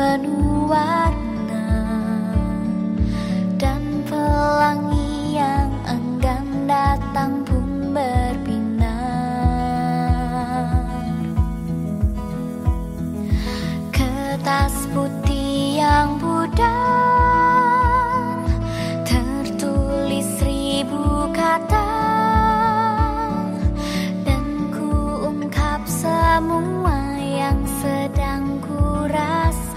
penuh warna. Dan pelangi yang enggan datang pun berbinar. Kertas putih yang pudar tertulis ribu kata. Dan ku ungkap semua yang sedang kurang